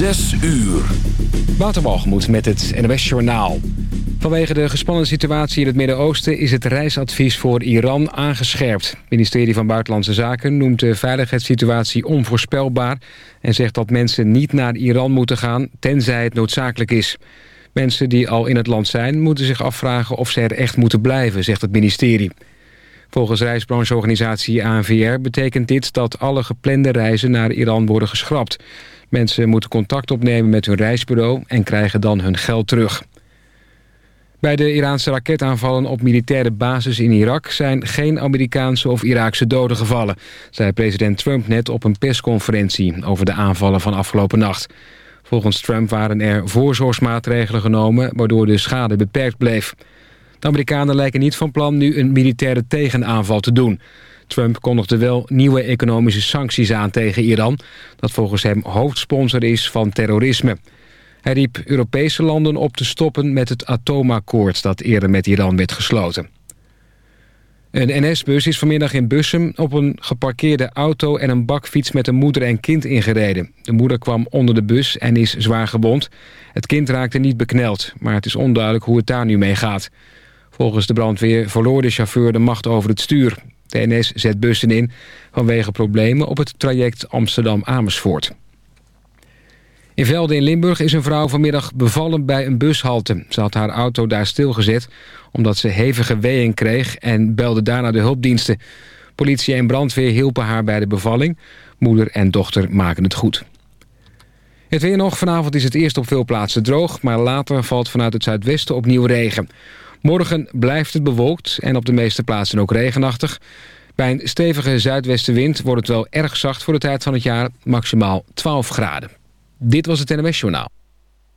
Zes uur. Waterbalgemoed met het NOS Journaal. Vanwege de gespannen situatie in het Midden-Oosten... is het reisadvies voor Iran aangescherpt. Het ministerie van Buitenlandse Zaken noemt de veiligheidssituatie onvoorspelbaar... en zegt dat mensen niet naar Iran moeten gaan... tenzij het noodzakelijk is. Mensen die al in het land zijn... moeten zich afvragen of ze er echt moeten blijven, zegt het ministerie. Volgens reisbrancheorganisatie ANVR betekent dit dat alle geplande reizen naar Iran worden geschrapt. Mensen moeten contact opnemen met hun reisbureau en krijgen dan hun geld terug. Bij de Iraanse raketaanvallen op militaire bases in Irak... zijn geen Amerikaanse of Iraakse doden gevallen... zei president Trump net op een persconferentie... over de aanvallen van afgelopen nacht. Volgens Trump waren er voorzorgsmaatregelen genomen... waardoor de schade beperkt bleef. De Amerikanen lijken niet van plan nu een militaire tegenaanval te doen. Trump kondigde wel nieuwe economische sancties aan tegen Iran... dat volgens hem hoofdsponsor is van terrorisme. Hij riep Europese landen op te stoppen met het atoomakkoord... dat eerder met Iran werd gesloten. Een NS-bus is vanmiddag in Bussum op een geparkeerde auto... en een bakfiets met een moeder en kind ingereden. De moeder kwam onder de bus en is zwaar gewond. Het kind raakte niet bekneld, maar het is onduidelijk hoe het daar nu mee gaat. Volgens de brandweer verloor de chauffeur de macht over het stuur. De NS zet bussen in vanwege problemen op het traject Amsterdam-Amersfoort. In Velde in Limburg is een vrouw vanmiddag bevallen bij een bushalte. Ze had haar auto daar stilgezet omdat ze hevige weeën kreeg... en belde daarna de hulpdiensten. Politie en brandweer hielpen haar bij de bevalling. Moeder en dochter maken het goed. Het weer nog. Vanavond is het eerst op veel plaatsen droog... maar later valt vanuit het zuidwesten opnieuw regen. Morgen blijft het bewolkt en op de meeste plaatsen ook regenachtig. Bij een stevige zuidwestenwind wordt het wel erg zacht voor de tijd van het jaar, maximaal 12 graden. Dit was het NMS Journaal.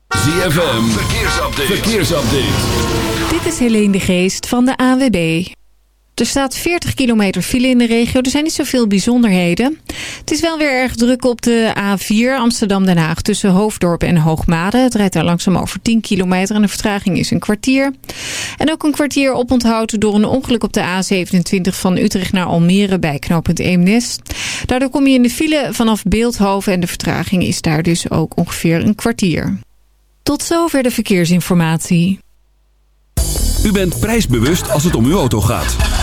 ZFM, verkeersupdate. verkeersupdate. Dit is Helene de Geest van de AWB. Er staat 40 kilometer file in de regio. Er zijn niet zoveel bijzonderheden. Het is wel weer erg druk op de A4 Amsterdam-Den Haag tussen Hoofddorp en Hoogmade. Het rijdt daar langzaam over 10 kilometer en de vertraging is een kwartier. En ook een kwartier oponthoud door een ongeluk op de A27 van Utrecht naar Almere bij knooppunt Eemnes. Daardoor kom je in de file vanaf Beeldhoven en de vertraging is daar dus ook ongeveer een kwartier. Tot zover de verkeersinformatie. U bent prijsbewust als het om uw auto gaat.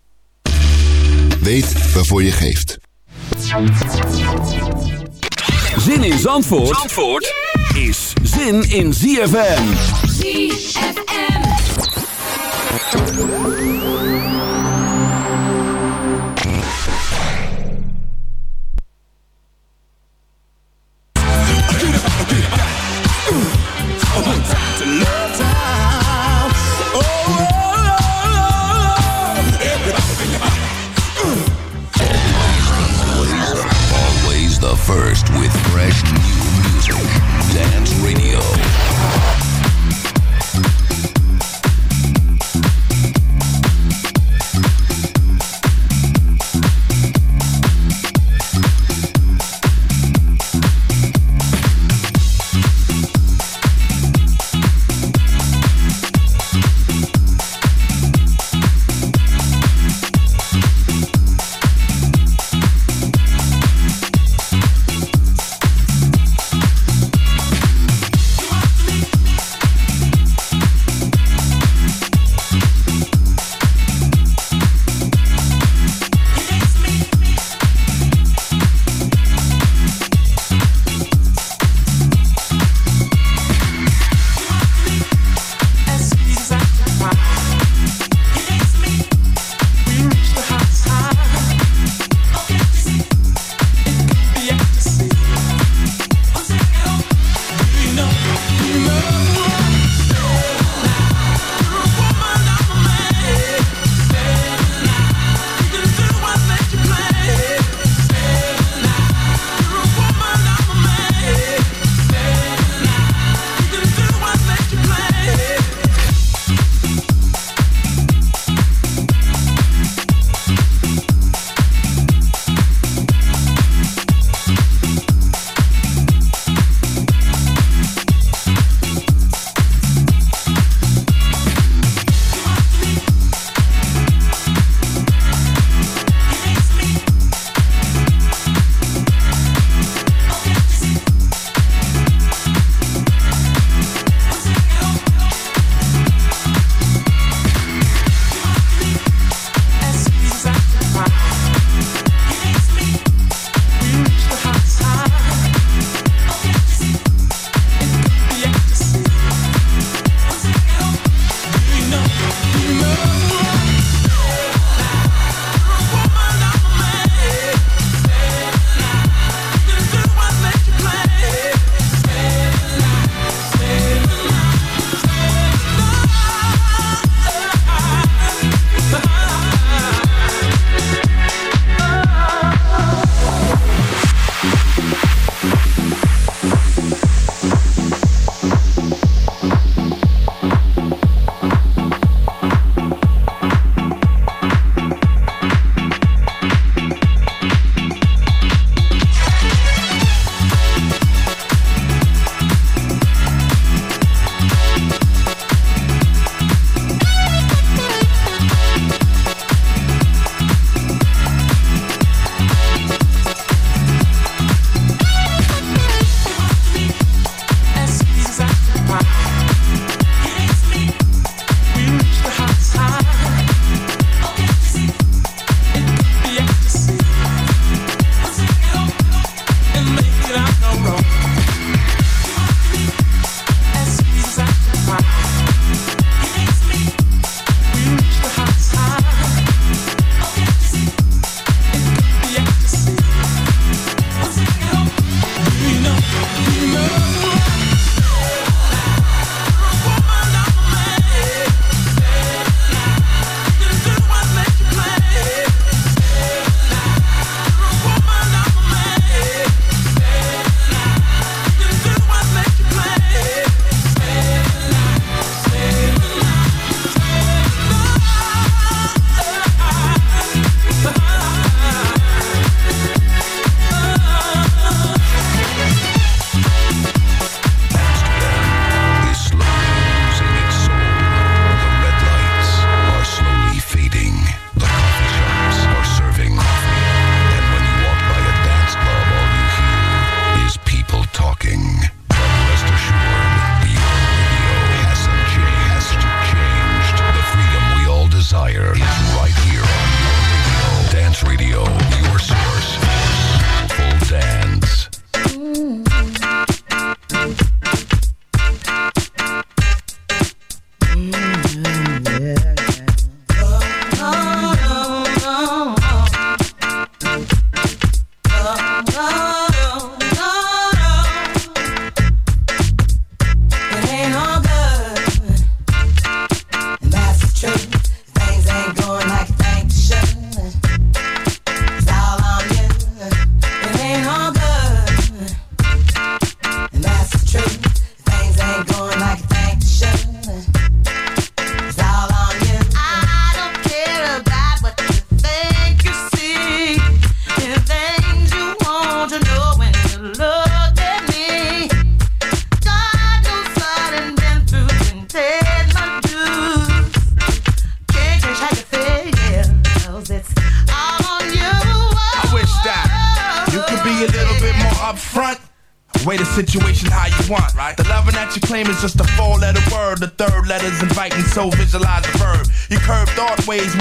Weet waarvoor je geeft. Zin in Zandvoort, Zandvoort is zin in ZFM. ZFM. First with fresh new music.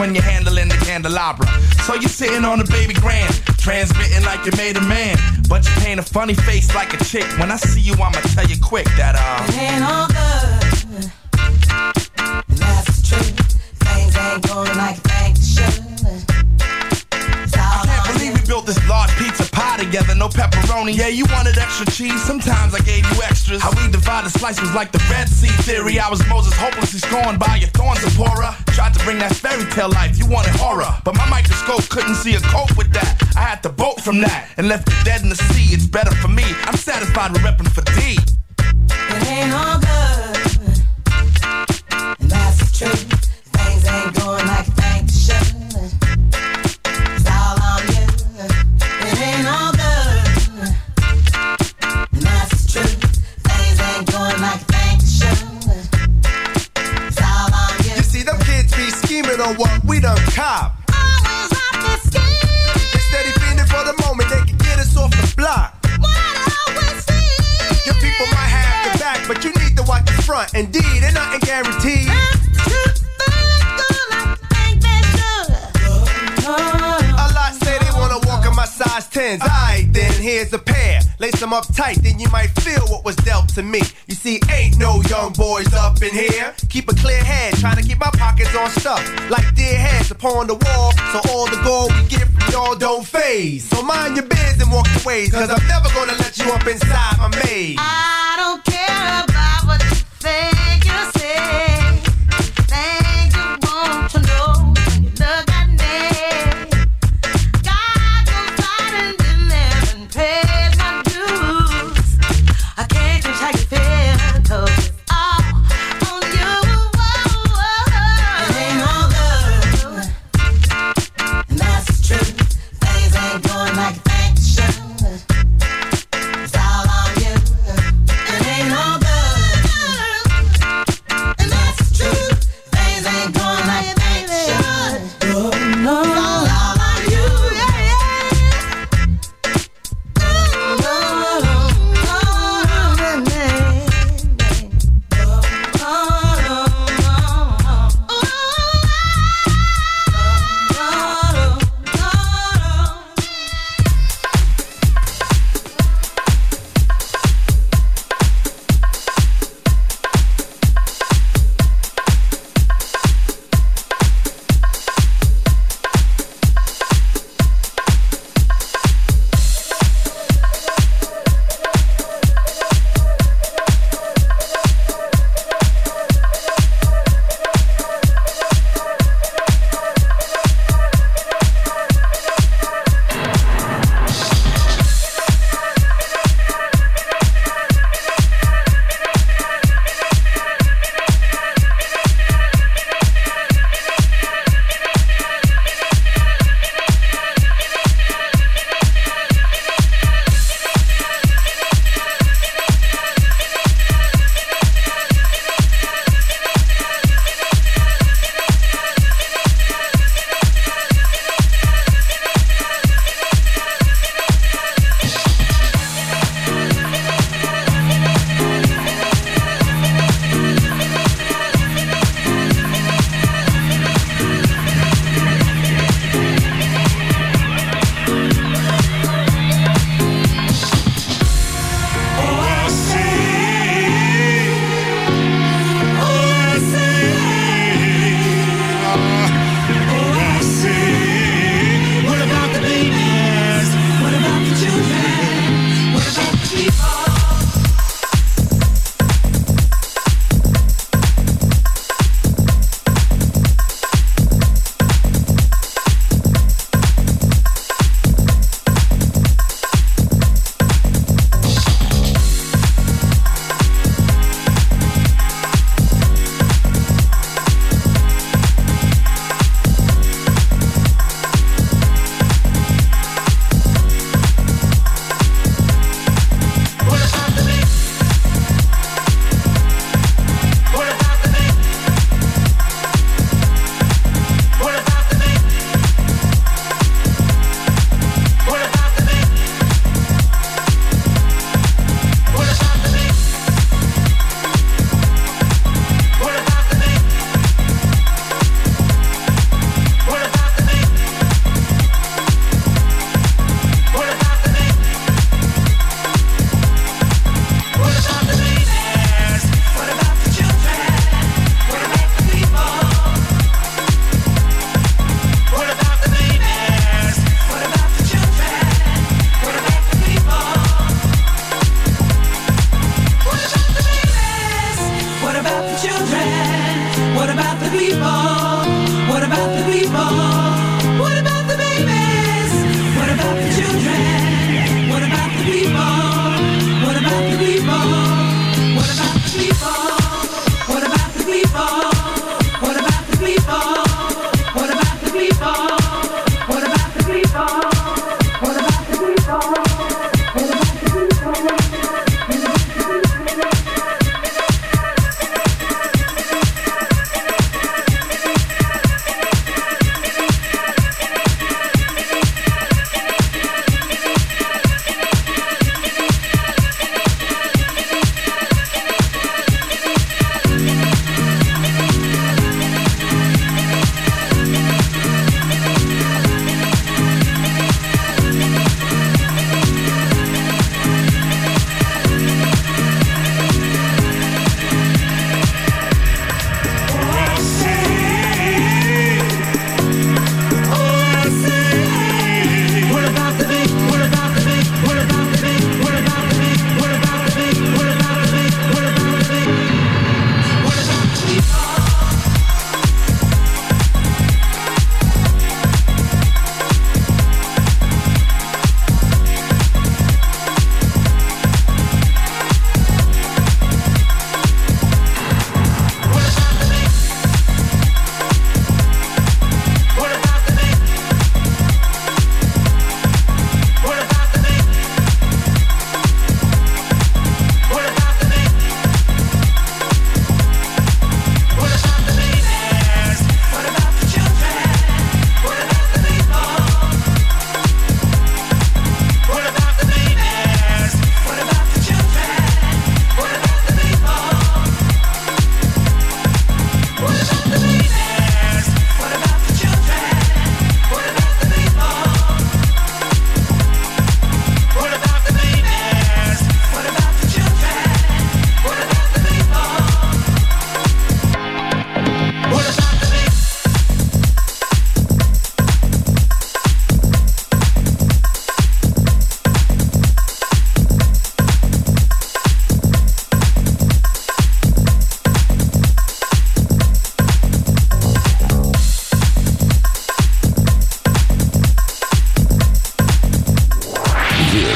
When you're handling the candelabra. So you're sitting on a baby grand, transmitting like you made a man. But you paint a funny face like a chick. When I see you, I'ma tell you quick that, uh. It ain't all good. And that's the truth. Things ain't going like you think they should. I can't believe we built this large pizza pie together, no pepperoni. Yeah, you wanted extra cheese, sometimes I gave you extras. How we divided slice was like the Red Sea theory. I was Moses hopelessly scorned by your thorns, Zipporah. Tried to bring that fairy tale life, you wanted horror. But my microscope couldn't see a cope with that. I had to bolt from that and left it dead in the sea. It's better for me. I'm satisfied with repping for D. It ain't all good. And that's the truth. Front. Indeed, and nothing guaranteed. A lot say they wanna walk in my size 10s. Alright, then here's a pair. Lace them up tight, then you might feel what was dealt to me. You see, ain't no young boys up in here. Keep a clear head, trying to keep my pockets on stuff. Like dead heads upon the wall, so all the gold we get from y'all don't phase. So mind your biz and walk your ways, cause I'm never gonna let you up inside my maze. I don't care thing you say.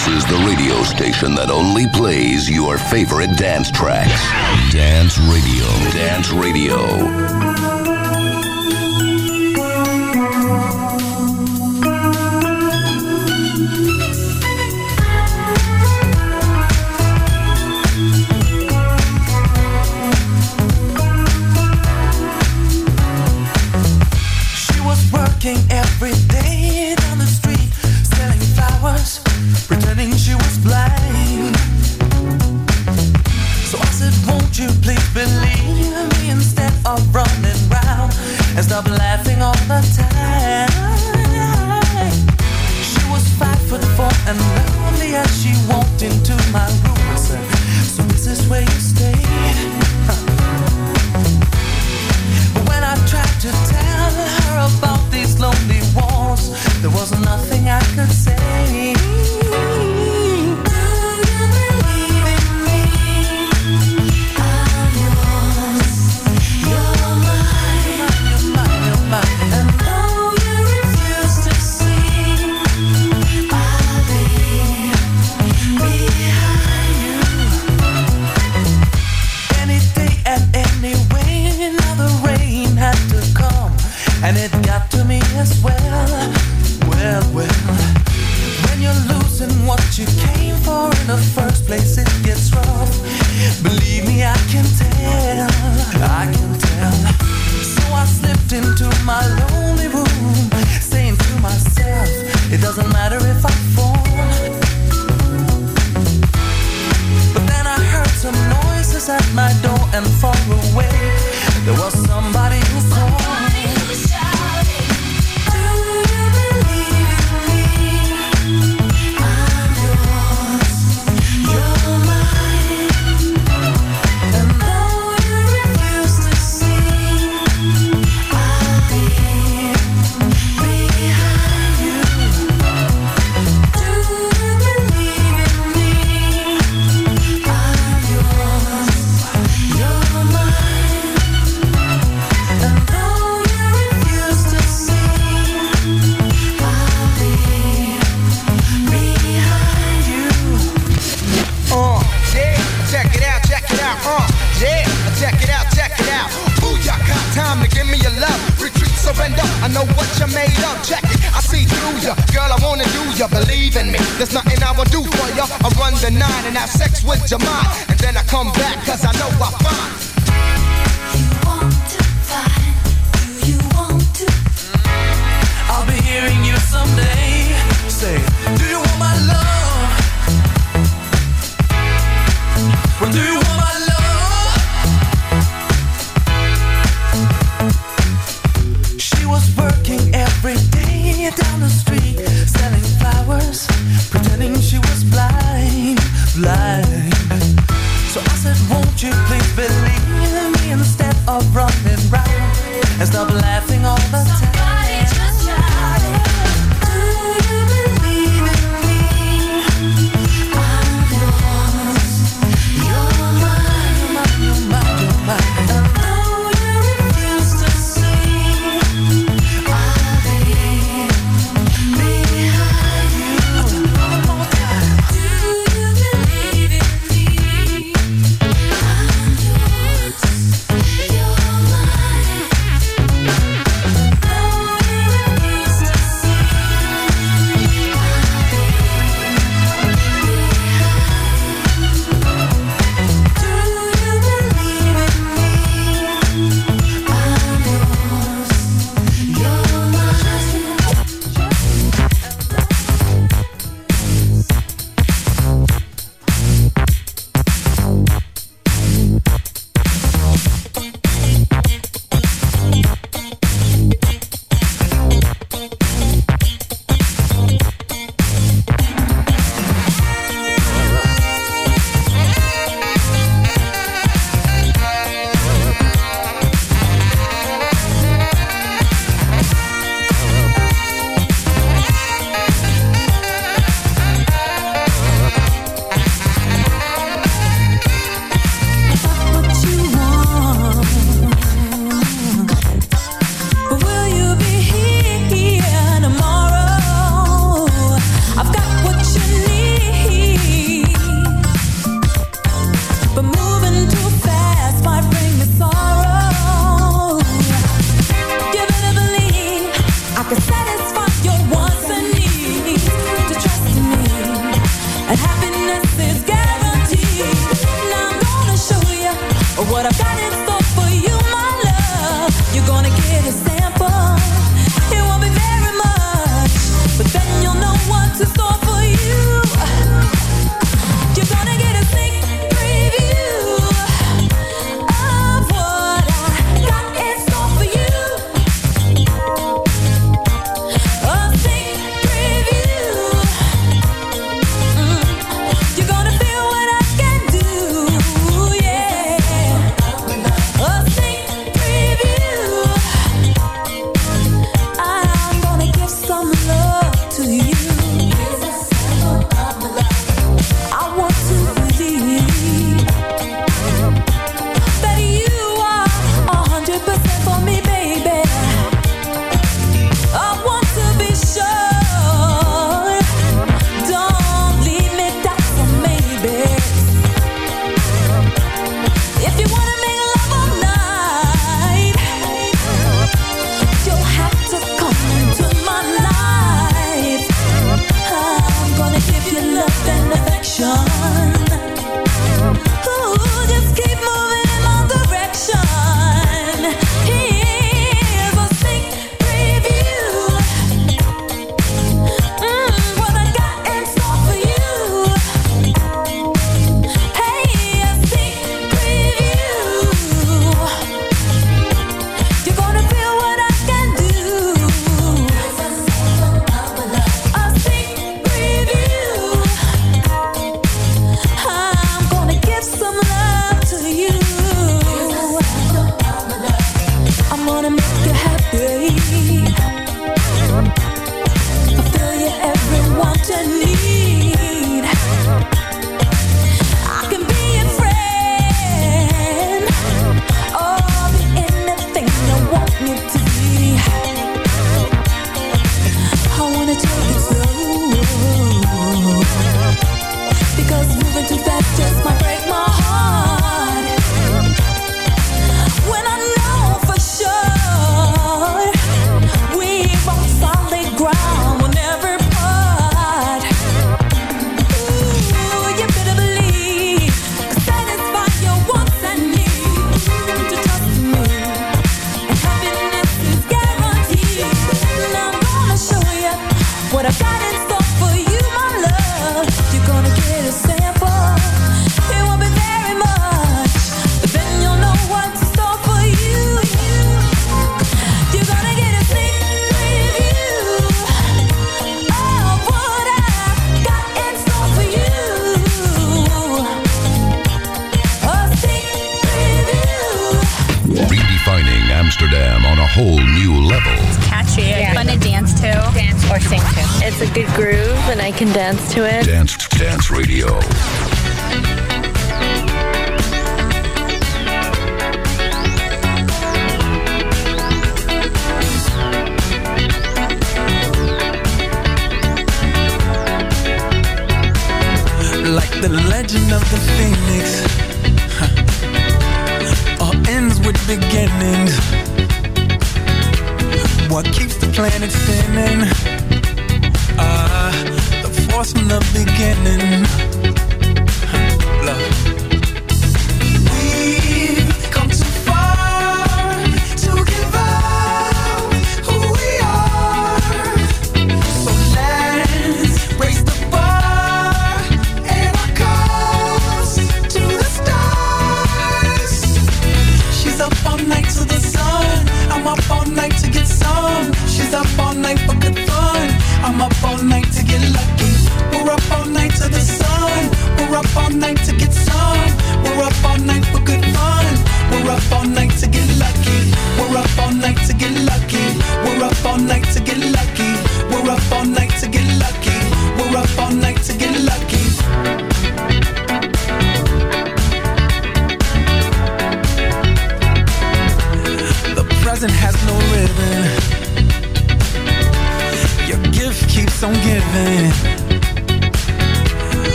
This is the radio station that only plays your favorite dance tracks. Dance Radio. Dance Radio. my door and for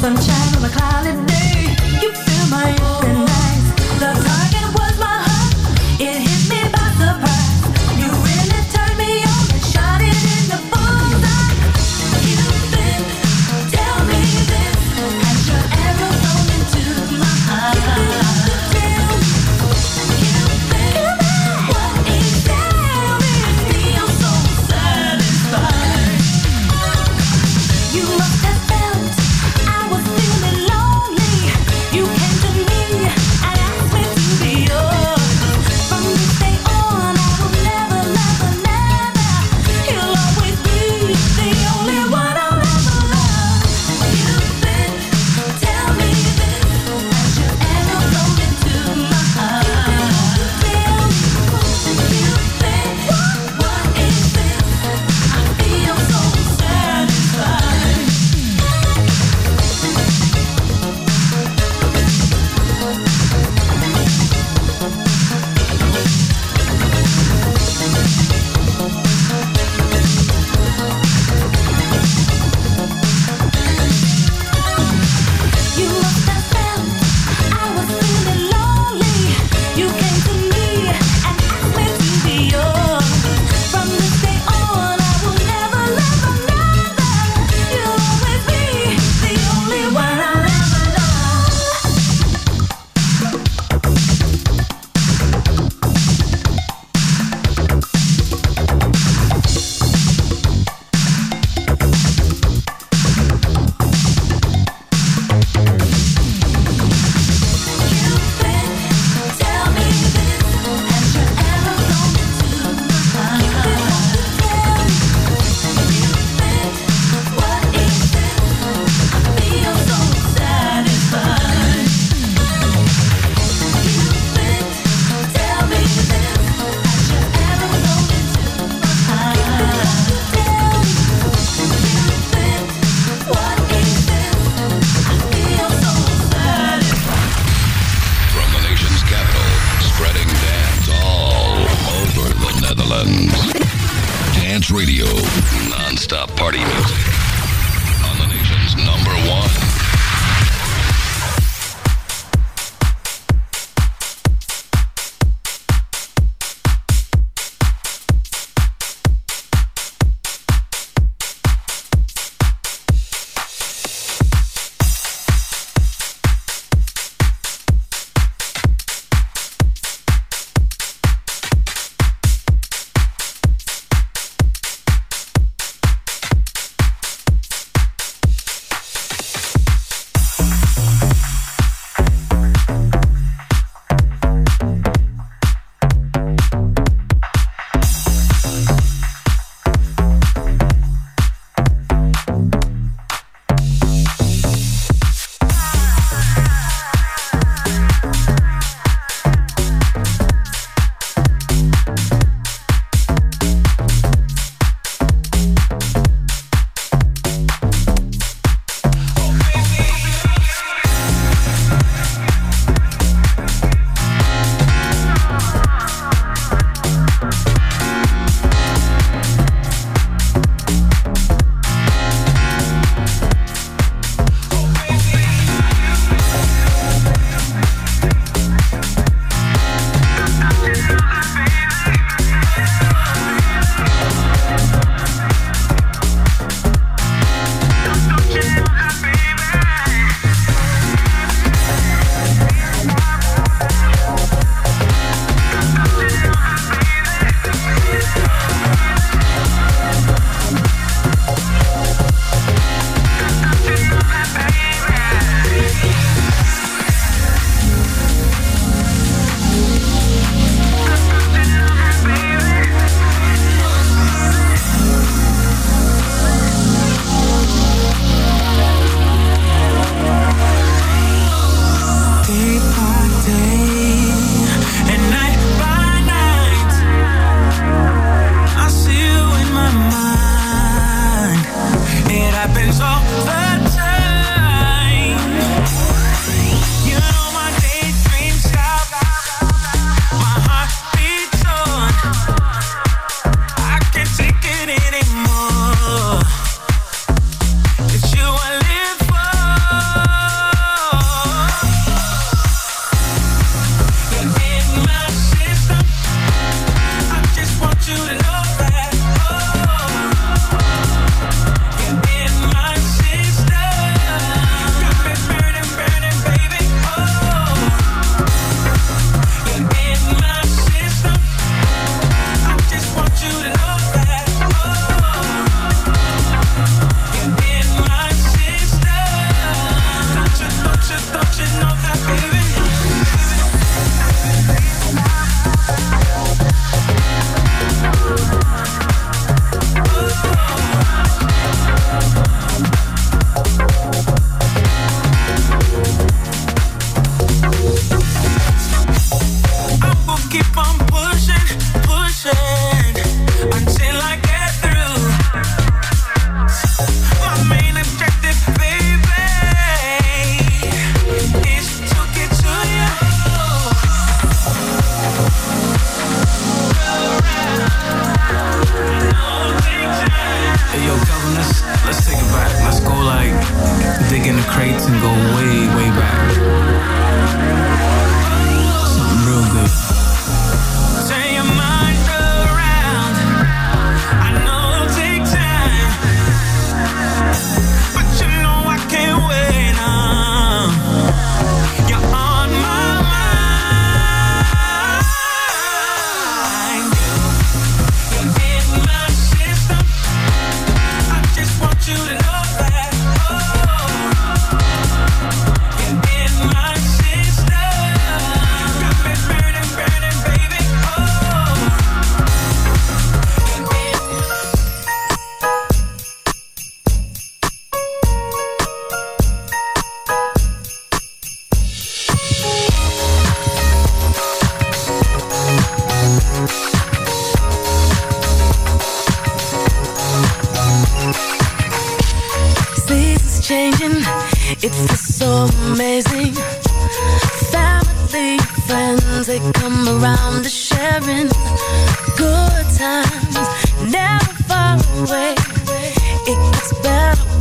sunshine.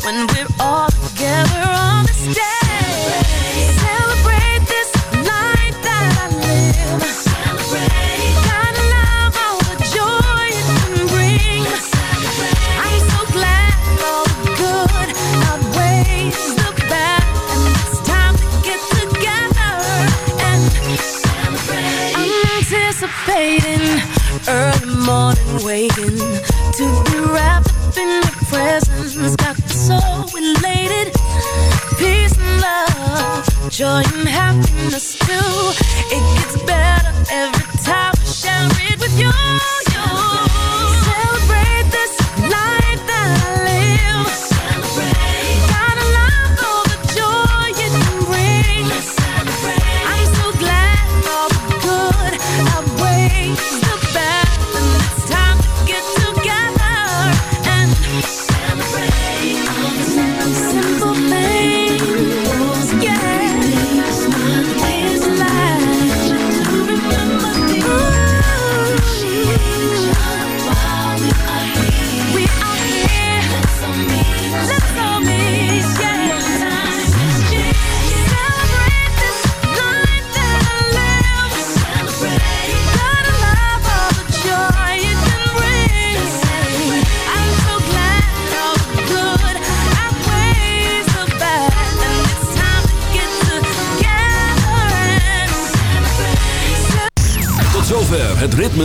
When we're